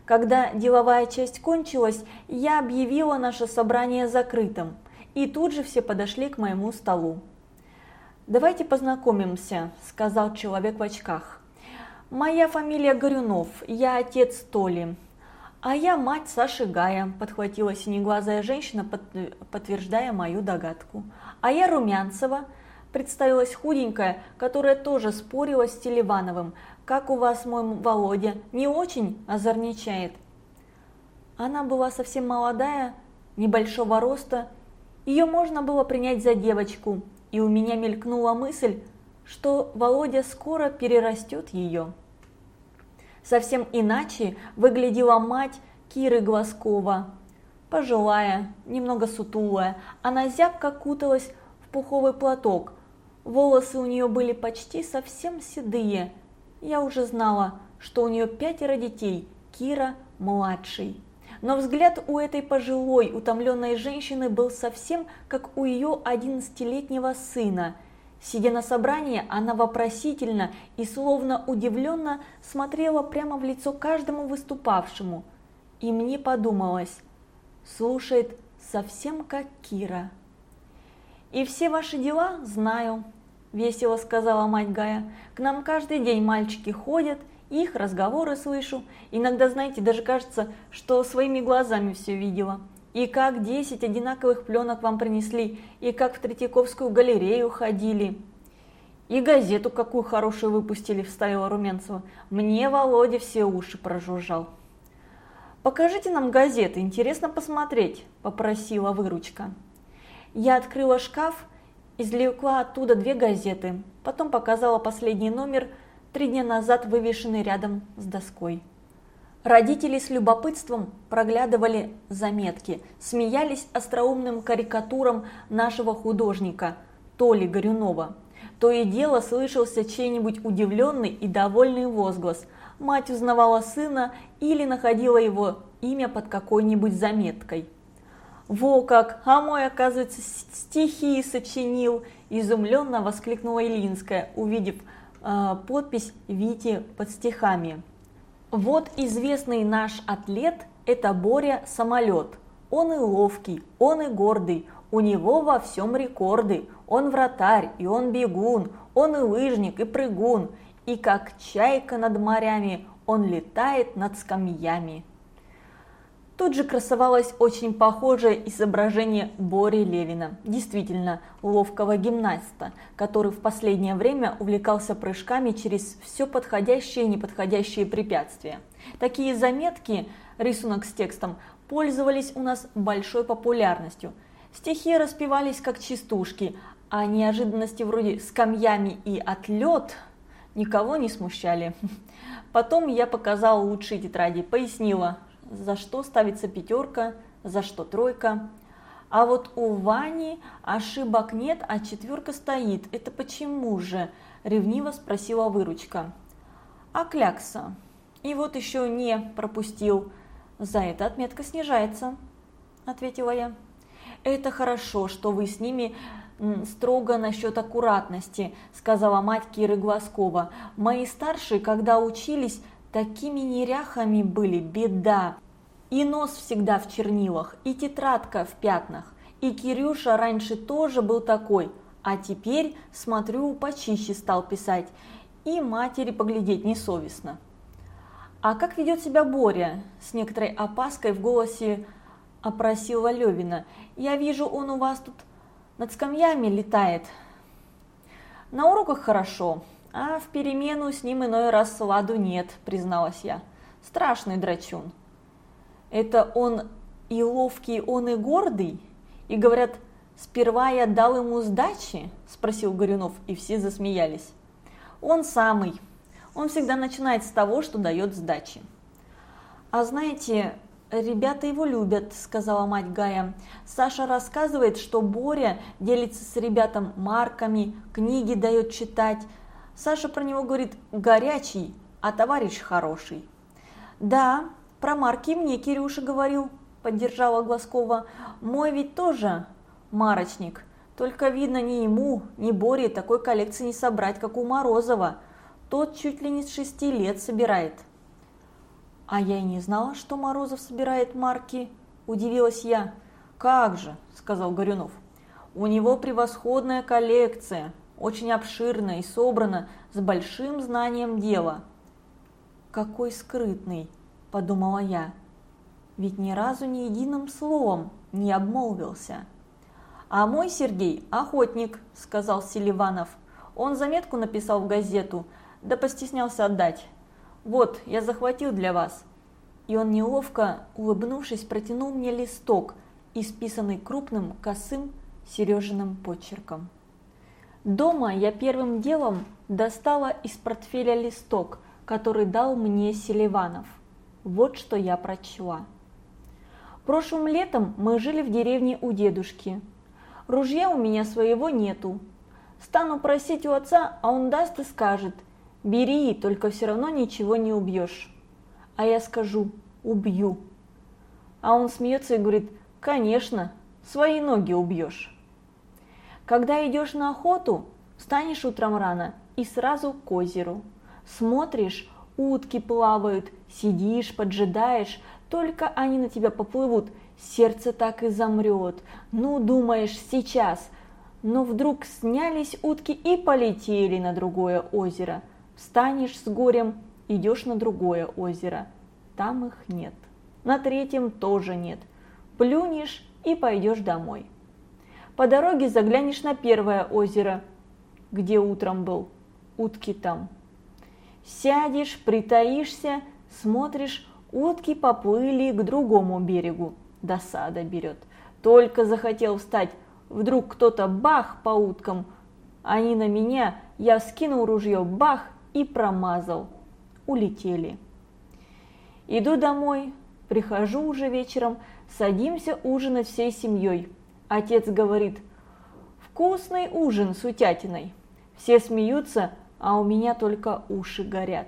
Когда деловая часть кончилась, я объявила наше собрание закрытым, и тут же все подошли к моему столу. «Давайте познакомимся», – сказал человек в очках. «Моя фамилия Горюнов, я отец Толи». «А я мать Саши Гая», – подхватила синеглазая женщина, подтверждая мою догадку. «А я Румянцева», – представилась худенькая, которая тоже спорила с Телевановым. «Как у вас мой Володя? Не очень озорничает?» Она была совсем молодая, небольшого роста. Ее можно было принять за девочку – и у меня мелькнула мысль, что Володя скоро перерастет ее. Совсем иначе выглядела мать Киры Глазкова. Пожилая, немного сутулая, она зябко куталась в пуховый платок. Волосы у нее были почти совсем седые. Я уже знала, что у нее пятеро детей, Кира младший. Но взгляд у этой пожилой, утомленной женщины был совсем как у ее одиннадцатилетнего сына. Сидя на собрании, она вопросительно и словно удивленно смотрела прямо в лицо каждому выступавшему. И мне подумалось, слушает совсем как Кира. «И все ваши дела знаю», – весело сказала мать Гая. «К нам каждый день мальчики ходят, их разговоры слышу. Иногда, знаете, даже кажется, что своими глазами все видела. И как 10 одинаковых пленок вам принесли, и как в Третьяковскую галерею ходили. И газету какую хорошую выпустили, вставила Румянцева. Мне Володя все уши прожужжал. «Покажите нам газеты, интересно посмотреть», – попросила выручка. Я открыла шкаф, извлекла оттуда две газеты, потом показала последний номер, три дня назад вывешенный рядом с доской. Родители с любопытством проглядывали заметки, смеялись остроумным карикатурам нашего художника Толи Горюнова. То и дело слышался чей-нибудь удивленный и довольный возглас. Мать узнавала сына или находила его имя под какой-нибудь заметкой. «Во как! А мой, оказывается, стихи сочинил!» – изумленно воскликнула Илинская, увидев э, подпись Вити под стихами. Вот известный наш атлет – это Боря Самолет. Он и ловкий, он и гордый, у него во всем рекорды. Он вратарь, и он бегун, он и лыжник, и прыгун. И как чайка над морями, он летает над скамьями. Тут же красовалось очень похожее изображение Бори Левина, действительно ловкого гимнаста, который в последнее время увлекался прыжками через все подходящие и неподходящие препятствия. Такие заметки, рисунок с текстом, пользовались у нас большой популярностью. Стихи распевались как частушки, а неожиданности вроде «скамьями» и «отлет» никого не смущали. Потом я показала лучшие тетради, пояснила, за что ставится пятерка, за что тройка. А вот у Вани ошибок нет, а четверка стоит. Это почему же? Ревниво спросила выручка. А клякса? И вот еще не пропустил. За это отметка снижается, ответила я. Это хорошо, что вы с ними строго насчет аккуратности, сказала мать Киры Глазкова. Мои старшие, когда учились, такими неряхами были, беда. И нос всегда в чернилах, и тетрадка в пятнах. И Кирюша раньше тоже был такой, а теперь, смотрю, почище стал писать. И матери поглядеть несовестно. «А как ведет себя Боря?» – с некоторой опаской в голосе опросила Левина. «Я вижу, он у вас тут над скамьями летает». «На уроках хорошо, а в перемену с ним иной раз ладу нет», – призналась я. «Страшный драчун». Это он и ловкий, он и гордый? И говорят, сперва я дал ему сдачи? Спросил Горюнов, и все засмеялись. Он самый. Он всегда начинает с того, что дает сдачи. А знаете, ребята его любят, сказала мать Гая. Саша рассказывает, что Боря делится с ребятам марками, книги дает читать. Саша про него говорит горячий, а товарищ хороший. Да, про марки мне Кирюша говорил, поддержала Глазкова. Мой ведь тоже марочник. Только видно ни ему, ни Боре такой коллекции не собрать, как у Морозова. Тот чуть ли не с шести лет собирает. А я и не знала, что Морозов собирает марки, удивилась я. Как же, сказал Горюнов. У него превосходная коллекция, очень обширная и собрана с большим знанием дела. Какой скрытный, подумала я. Ведь ни разу ни единым словом не обмолвился. «А мой Сергей – охотник», – сказал Селиванов. Он заметку написал в газету, да постеснялся отдать. «Вот, я захватил для вас». И он неловко, улыбнувшись, протянул мне листок, исписанный крупным, косым Сережиным почерком. Дома я первым делом достала из портфеля листок, который дал мне Селиванов – вот что я прочла. Прошлым летом мы жили в деревне у дедушки. Ружья у меня своего нету. Стану просить у отца, а он даст и скажет, бери, только все равно ничего не убьешь. А я скажу, убью. А он смеется и говорит, конечно, свои ноги убьешь. Когда идешь на охоту, встанешь утром рано и сразу к озеру. Смотришь, утки плавают, сидишь, поджидаешь, только они на тебя поплывут, сердце так и замрет. Ну, думаешь, сейчас. Но вдруг снялись утки и полетели на другое озеро. Встанешь с горем, идешь на другое озеро. Там их нет. На третьем тоже нет. Плюнешь и пойдешь домой. По дороге заглянешь на первое озеро. где утром был, утки там. Сядешь, притаишься, смотришь, утки поплыли к другому берегу. Досада берет. Только захотел встать, вдруг кто-то бах по уткам, они на меня, я скинул ружье, бах, и промазал. Улетели. Иду домой, прихожу уже вечером, садимся ужинать всей семьей. Отец говорит, вкусный ужин с утятиной. Все смеются, а у меня только уши горят.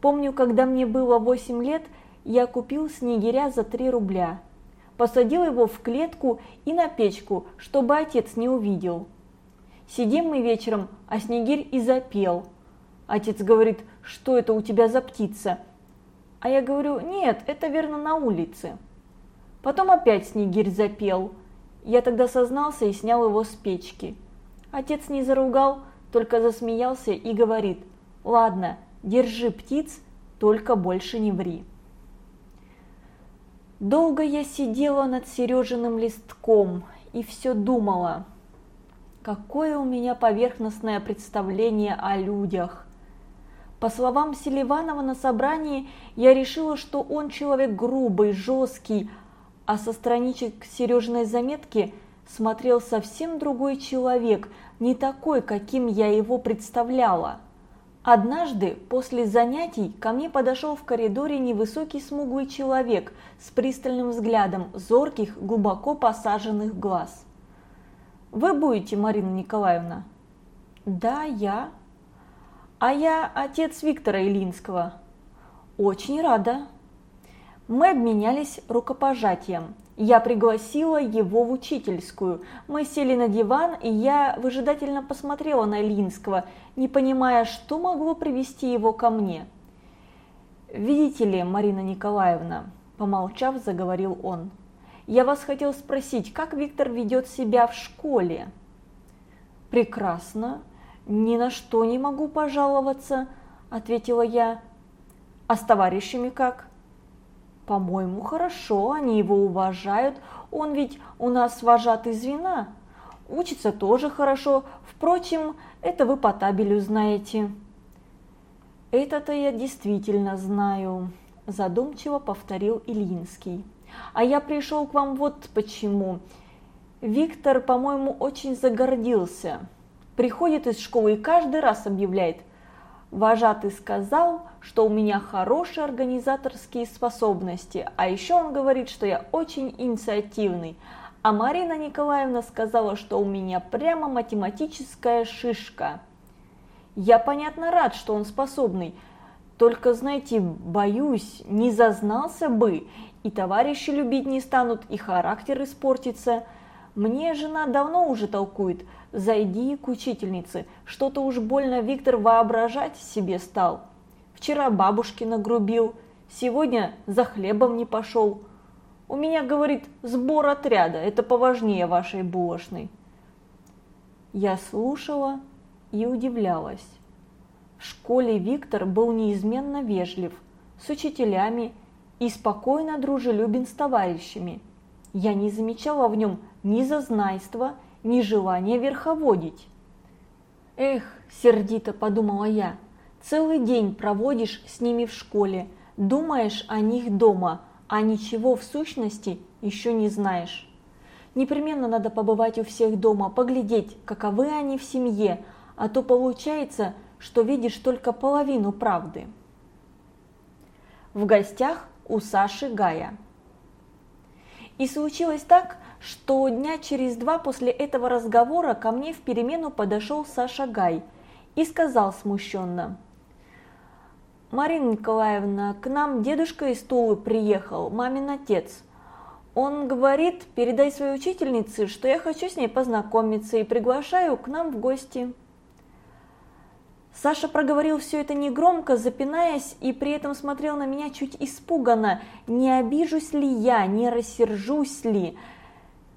Помню, когда мне было 8 лет, я купил снегиря за 3 рубля. Посадил его в клетку и на печку, чтобы отец не увидел. Сидим мы вечером, а снегирь и запел. Отец говорит, что это у тебя за птица? А я говорю, нет, это верно на улице. Потом опять снегирь запел. Я тогда сознался и снял его с печки. Отец не заругал, только засмеялся и говорит, ладно, держи птиц, только больше не ври. Долго я сидела над Сережиным листком и все думала, какое у меня поверхностное представление о людях. По словам Селиванова на собрании, я решила, что он человек грубый, жесткий, а со страничек Сережиной заметки смотрел совсем другой человек, не такой, каким я его представляла. Однажды после занятий ко мне подошел в коридоре невысокий смуглый человек с пристальным взглядом зорких, глубоко посаженных глаз. «Вы будете, Марина Николаевна?» «Да, я», а я отец Виктора Илинского. Очень рада. Мы обменялись рукопожатием. Я пригласила его в учительскую. Мы сели на диван, и я выжидательно посмотрела на Ильинского, не понимая, что могло привести его ко мне. «Видите ли, Марина Николаевна», – помолчав, заговорил он, – «я вас хотел спросить, как Виктор ведет себя в школе?» «Прекрасно. «Ни на что не могу пожаловаться», – ответила я. «А с товарищами как?» «По-моему, хорошо, они его уважают, он ведь у нас вожатый звена. Учится тоже хорошо, впрочем, это вы по табелю знаете». «Это-то я действительно знаю», – задумчиво повторил Ильинский. «А я пришел к вам вот почему. Виктор, по-моему, очень загордился» приходит из школы и каждый раз объявляет «Вожатый сказал, что у меня хорошие организаторские способности, а еще он говорит, что я очень инициативный, а Марина Николаевна сказала, что у меня прямо математическая шишка. Я, понятно, рад, что он способный, только, знаете, боюсь, не зазнался бы, и товарищи любить не станут, и характер испортится. Мне жена давно уже толкует – Зайди к учительнице, что-то уж больно Виктор воображать себе стал. Вчера бабушке нагрубил, сегодня за хлебом не пошел. У меня, говорит, сбор отряда, это поважнее вашей булочной. Я слушала и удивлялась. В школе Виктор был неизменно вежлив, с учителями и спокойно дружелюбен с товарищами. Я не замечала в нем ни зазнайства, ни желания верховодить. Эх, сердито подумала я, целый день проводишь с ними в школе, думаешь о них дома, а ничего в сущности еще не знаешь. Непременно надо побывать у всех дома, поглядеть, каковы они в семье, а то получается, что видишь только половину правды. В гостях у Саши Гая. И случилось так, что дня через два после этого разговора ко мне в перемену подошел Саша Гай и сказал смущенно. «Марина Николаевна, к нам дедушка из Тулы приехал, мамин отец. Он говорит, передай своей учительнице, что я хочу с ней познакомиться и приглашаю к нам в гости». Саша проговорил все это негромко, запинаясь, и при этом смотрел на меня чуть испуганно, не обижусь ли я, не рассержусь ли.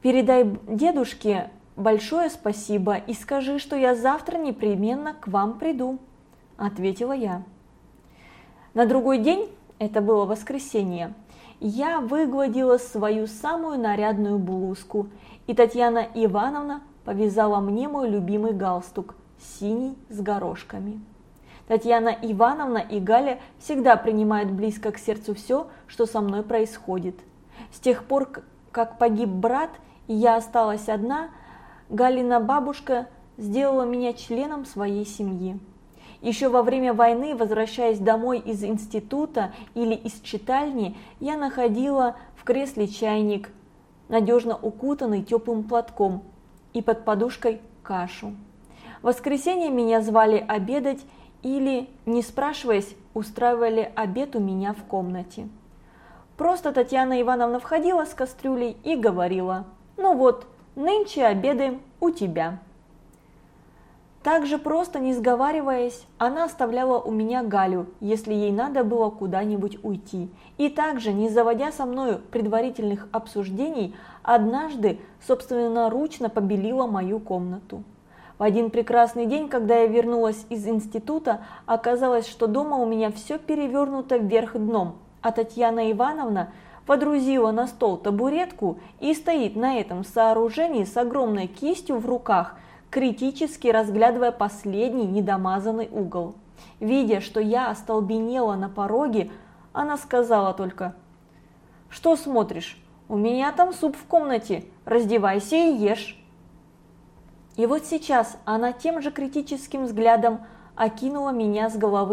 Передай дедушке большое спасибо и скажи, что я завтра непременно к вам приду», – ответила я. На другой день, это было воскресенье, я выгладила свою самую нарядную блузку, и Татьяна Ивановна повязала мне мой любимый галстук синий с горошками. Татьяна Ивановна и Галя всегда принимают близко к сердцу все, что со мной происходит. С тех пор, как погиб брат, я осталась одна, Галина бабушка сделала меня членом своей семьи. Еще во время войны, возвращаясь домой из института или из читальни, я находила в кресле чайник, надежно укутанный теплым платком, и под подушкой кашу. В воскресенье меня звали обедать или, не спрашиваясь, устраивали обед у меня в комнате. Просто Татьяна Ивановна входила с кастрюлей и говорила, ну вот, нынче обедаем у тебя. Так же просто, не сговариваясь, она оставляла у меня Галю, если ей надо было куда-нибудь уйти. И также, не заводя со мною предварительных обсуждений, однажды собственноручно побелила мою комнату. В один прекрасный день, когда я вернулась из института, оказалось, что дома у меня все перевернуто вверх дном, а Татьяна Ивановна водрузила на стол табуретку и стоит на этом сооружении с огромной кистью в руках – критически разглядывая последний недомазанный угол. Видя, что я остолбенела на пороге, она сказала только «Что смотришь? У меня там суп в комнате, раздевайся и ешь». И вот сейчас она тем же критическим взглядом окинула меня с головы